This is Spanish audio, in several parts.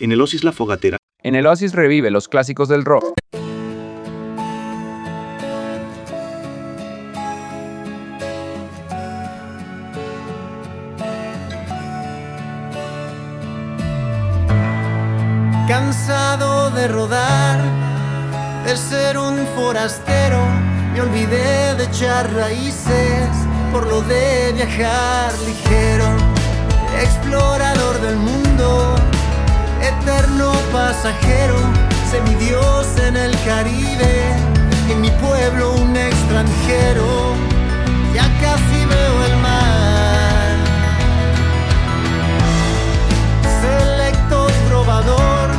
En el Osis La Fogatera. En el Oasis revive los clásicos del rock. Cansado de rodar, de ser un forastero, me olvidé de echar raíces por lo de viajar ligero, semidios en el Caribe, en mi pueblo un extranjero, ya casi veo el mar. Selecto trovador,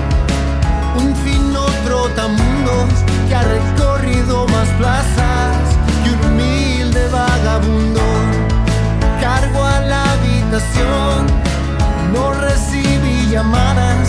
un fino trotamundos que ha recorrido más plazas que un humilde vagabundo. Cargo a la habitación, no recibí llamadas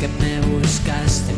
que me buscaste.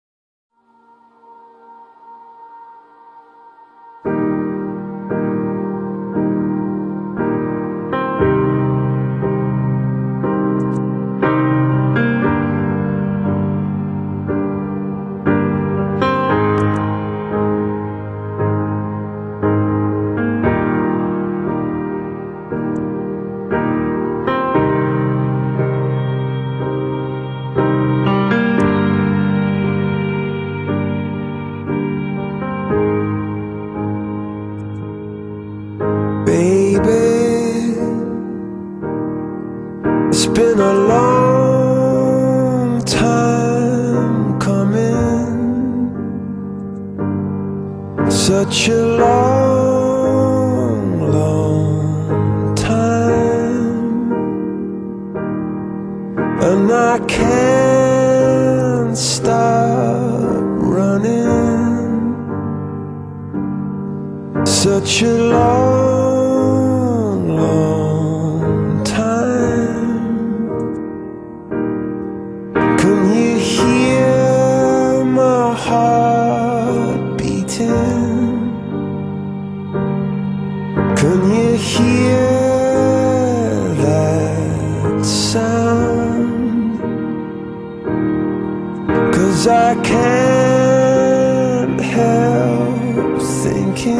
Cause I can't help thinking.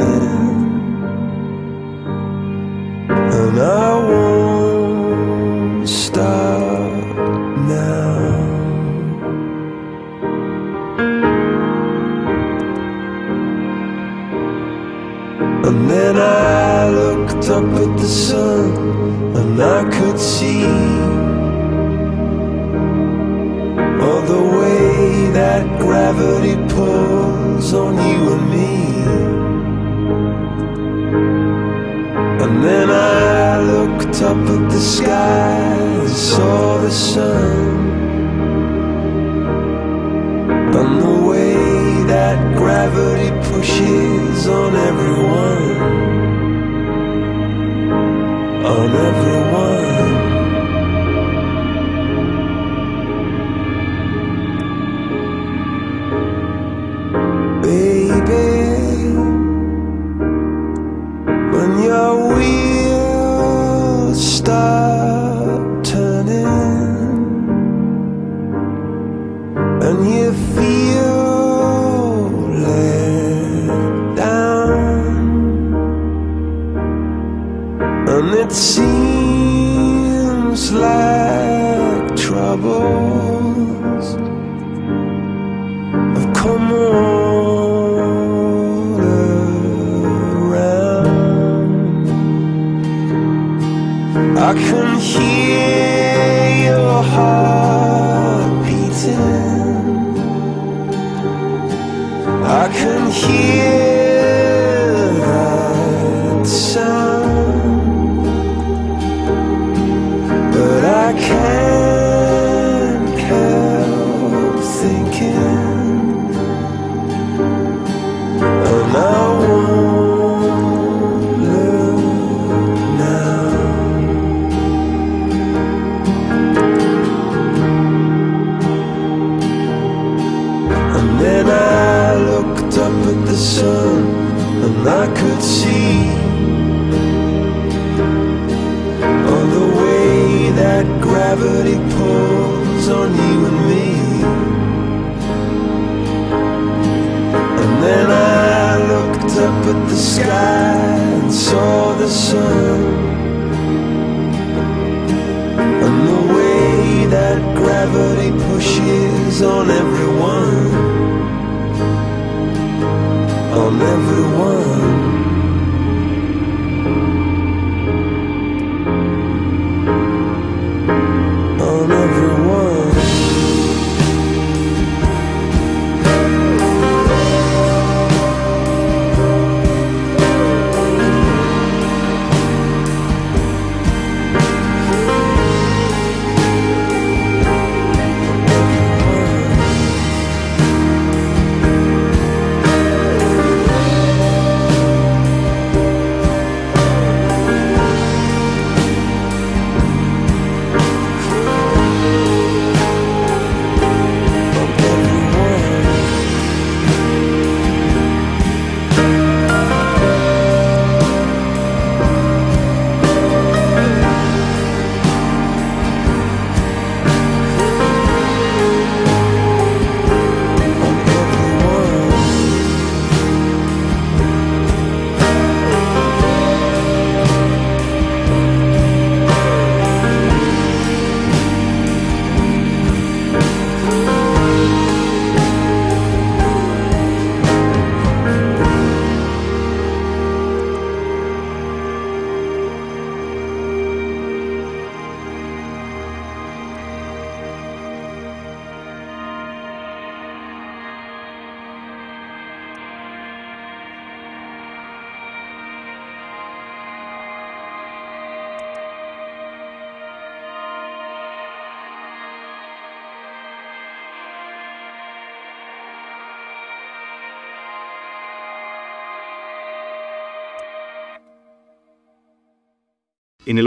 And I won't stop now. And then I looked up at the sun And I could see that gravity pulls on you and me. And then I looked up at the sky and saw the sun. And the way that gravity pushes on everyone, on everyone.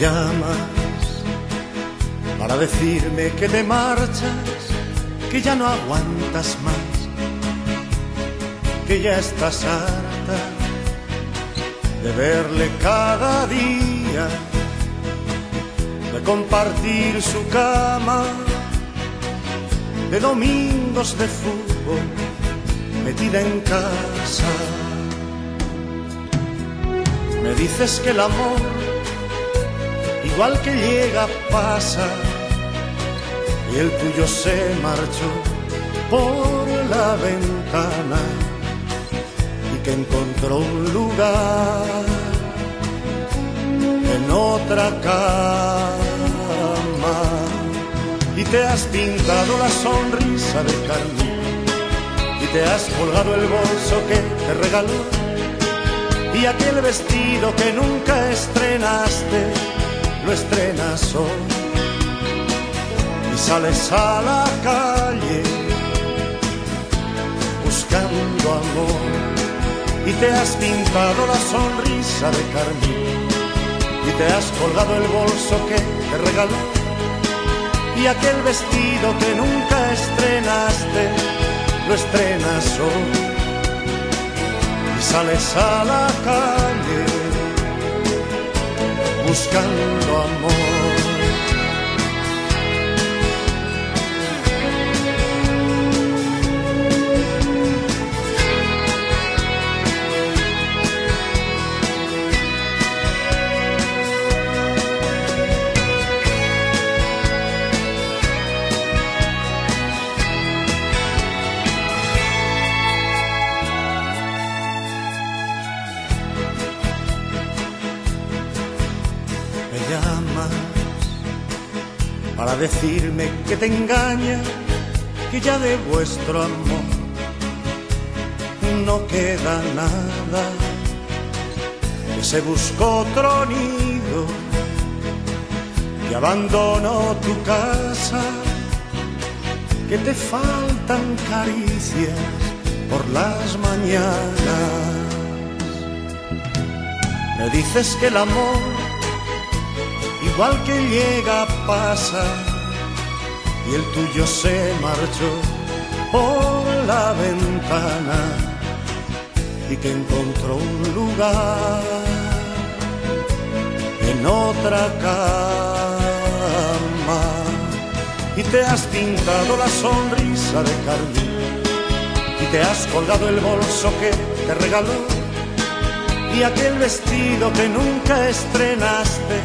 llamas para decirme que te marchas, que ya no aguantas más, que ya estás harta de verle cada día, de compartir su cama, de domingos de fútbol metida en casa. Me dices que el amor igual que llega pasa. Y el tuyo se marchó por la ventana y que encontró un lugar en otra cama. Y te has pintado la sonrisa de carne y te has colgado el bolso que te regaló y aquel vestido que nunca estrenaste lo estrenas hoy y sales a la calle buscando amor. Y te has pintado la sonrisa de carmín y te has colgado el bolso que te regaló y aquel vestido que nunca estrenaste lo estrenas hoy y sales a la calle buscando amor. Decirme que te engaña, que ya de vuestro amor no queda nada, que se buscó otro nido, que abandonó tu casa, que te faltan caricias por las mañanas. Me dices que el amor igual que llega pasa y el tuyo se marchó por la ventana y que encontró un lugar en otra cama. Y te has pintado la sonrisa de carmín y te has colgado el bolso que te regaló y aquel vestido que nunca estrenaste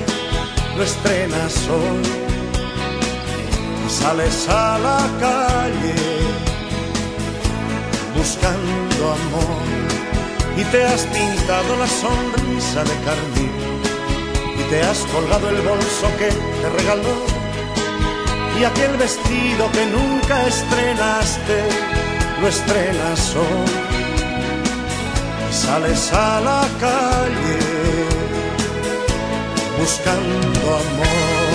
lo estrenas hoy sales a la calle buscando amor y te has pintado la sonrisa de carmín y te has colgado el bolso que te regaló y aquel vestido que nunca estrenaste lo estrenas hoy y sales a la calle buscando amor.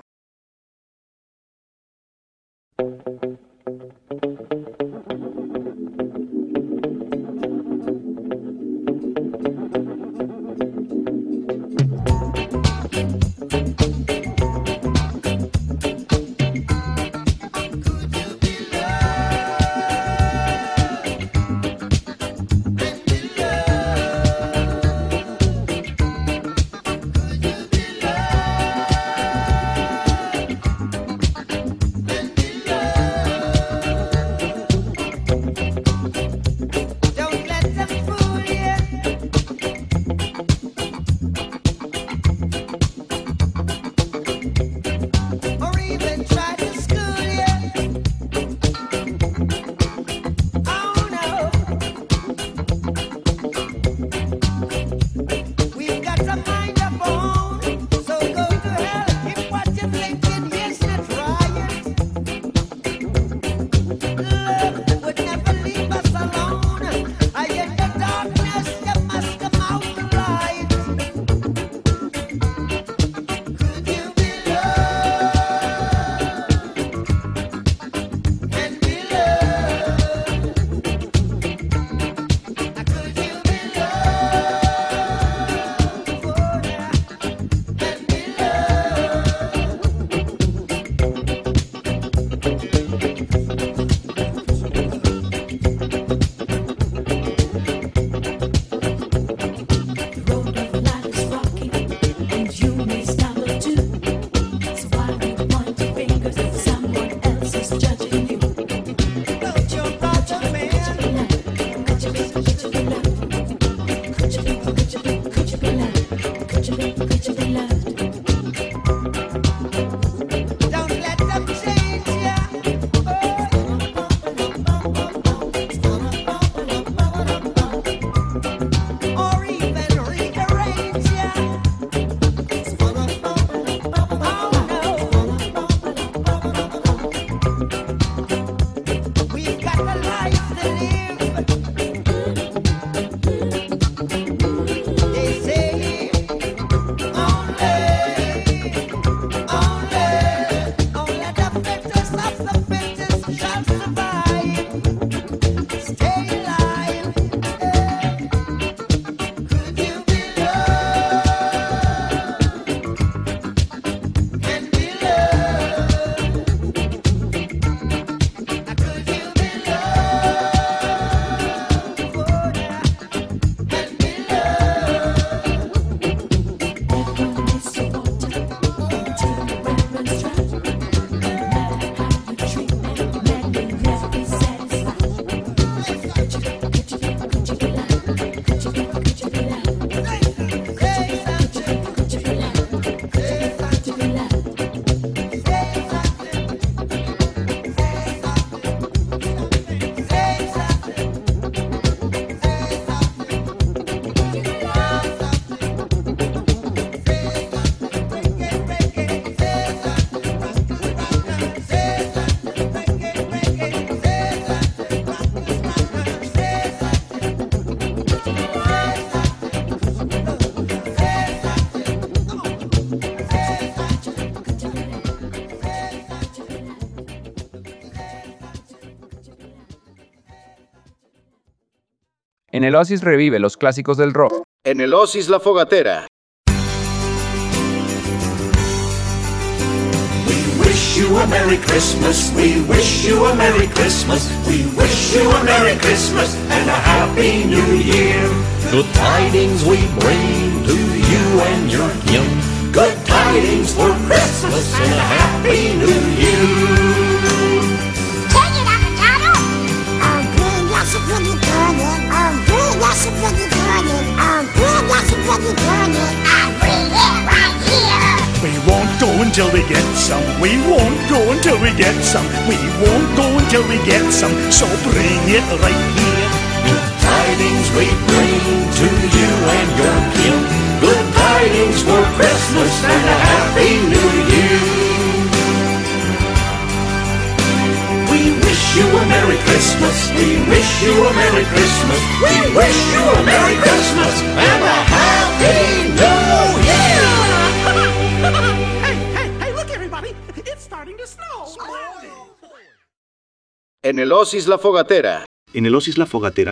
En el Oasis revive los clásicos del rock. En el Oasis La Fogatera. We wish you a Merry Christmas. We wish you a Merry Christmas. We wish you a Merry Christmas and a Happy New Year. Good tidings we bring to you and your kin. Good tidings for Christmas and a Happy New Year. We won't go until we get some. We won't go until we get some. We won't go until we get some. So bring it right here. Good tidings we bring to you and your kin. Good tidings for Christmas and a Happy New Year. Wish you a Merry Christmas. We wish you a Merry Christmas. We wish you a Merry Christmas and a Happy New Year. hey, hey, hey, look everybody. It's starting to snow. En el Oasis La Fogatera. En el Oasis La Fogatera.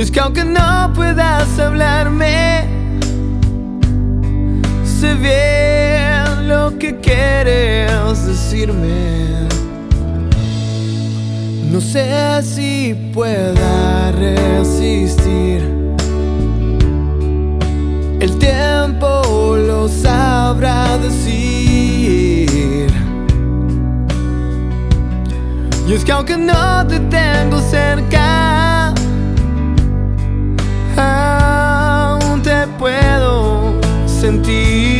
Y es que aunque no puedas hablarme, sé bien lo que quieres decirme. No sé si pueda resistir. El tiempo lo sabrá decir. Y es que aunque no te tengo cerca, sentir.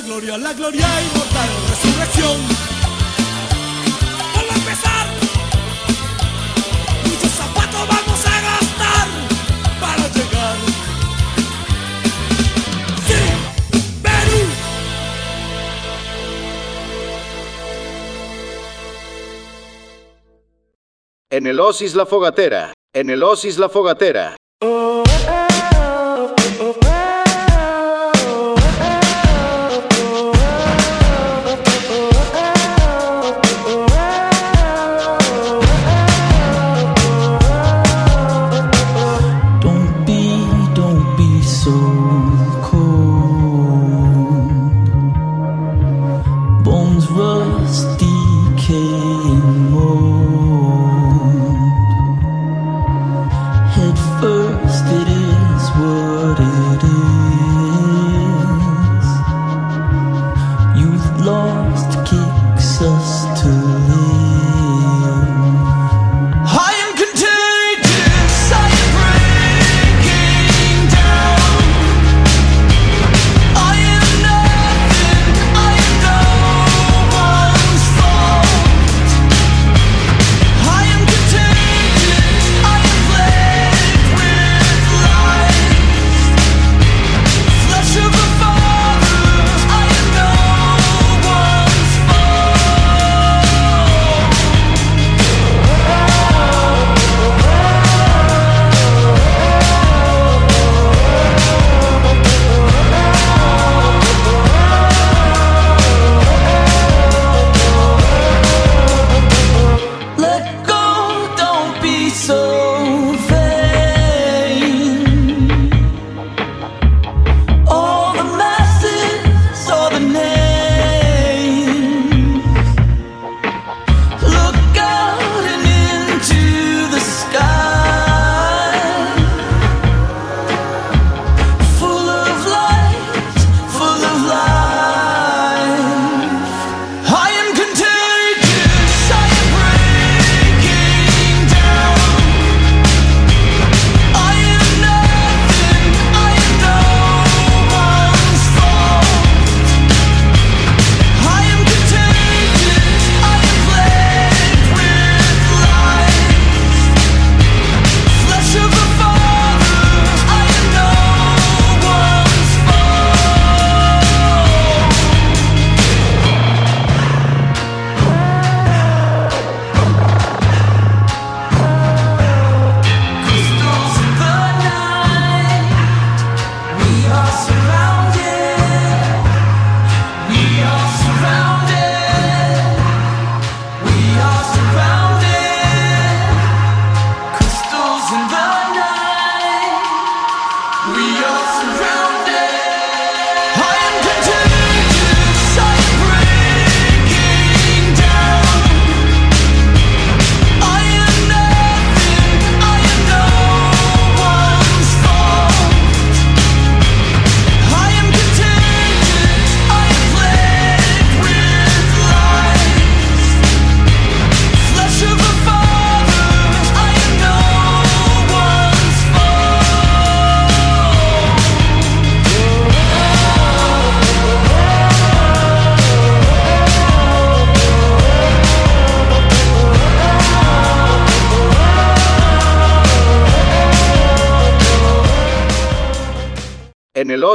la gloria, la gloria inmortal, resurrección. Vamos a empezar, muchos zapatos vamos a gastar para llegar. Sí, Perú. En el Osis la fogatera, en el Osis la fogatera.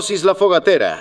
Dosis La Fogatera,